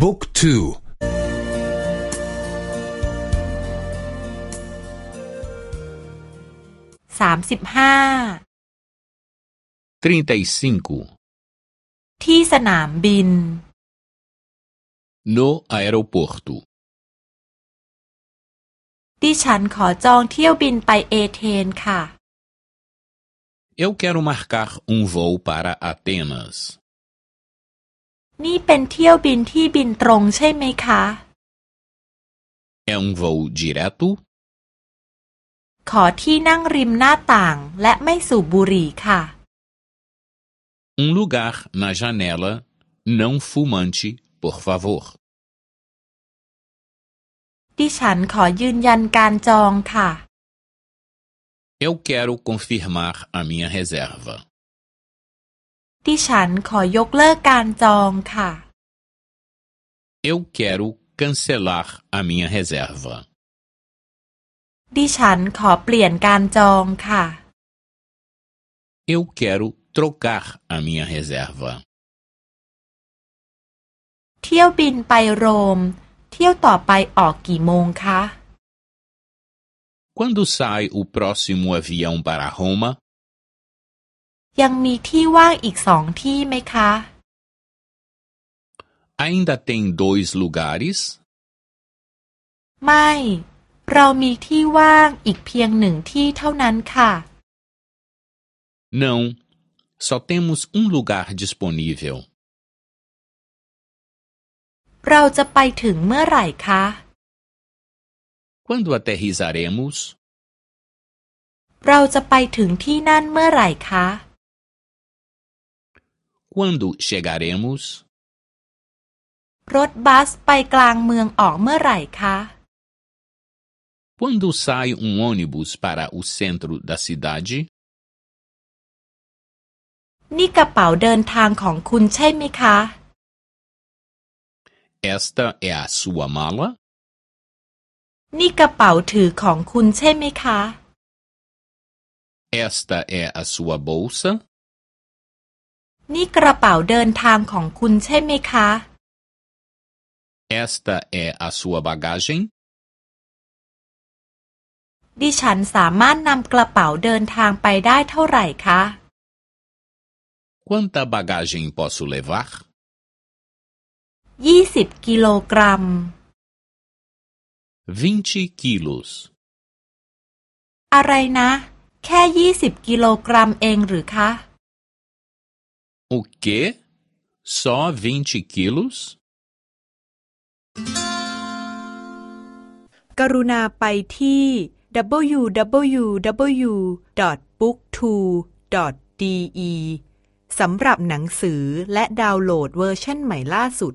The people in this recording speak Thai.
บุ๊กทูสามสิบห้าที่สนามบิน no aeroporto ดิฉันขอจองเที่ยวบินไปเอเธนค่ะ Eu quero marcar um voo para Atenas นี่เป็นเที่ยวบินที่บินตรงใช่ไหมคะ É um voo direto ขอที่นั่งริมหน้าต่างและไม่สูบบุหรี่ค่ะ Um lugar na janela não fumante por favor ดิฉันขอยืนยันการจองค่ะ Eu quero confirmar a minha reserva ดิฉันขอยกเลิกการจองค่ะ Eu quero cancelar a minha reserva ดิฉันขอเปลี่ยนการจองค่ะ Eu quero trocar a minha reserva เที่ยวบินไปโรม เที่ยวต่อไปออกกี่โมงคะ Quando sai o próximo avião para Roma? ยังมีที่ว่างอีกสองที่ไหมคะ Ainda tem dois lugares? ไม่ เรามีที่ว่างอีกเพียงหนึ่งที่เท่านั้นค่ะ Não, só temos um lugar disponível. เราจะไปถึงเมื่อไหร่คะ Quando aterrissaremos? เราจะไปถึงที่นั่นเมื่อไหร่คะ Quando chegaremos? รถบัสไปกลางเมืองออกเมื่อไหร่คะ Quando sai um ônibus para o centro da cidade? นี่กระเป๋าเดินทางของคุณใช่ไหมคะ Esta é a sua mala? นี่กระเป๋าถือของคุณใช่ไหมคะ Esta é a sua bolsa? นี่กระเป๋าเดินทางของคุณใช่ไหมคะ Esta é a sua bagagem? ดิฉันสามารถนำกระเป๋าเดินทางไปได้เท่าไหร่คะ Quanta bagagem posso levar? ยี่สิบกิโลกรัม 20 quilos. อะไรนะ แค่ยี่สิบกิโลกรัมเองหรือคะ O quê? Só 20 quilos? กรุณาไปที่ www.booktwo.de สำหรับหนังสือและดาวน์โหลดเวอร์ชันใหม่ล่าสุด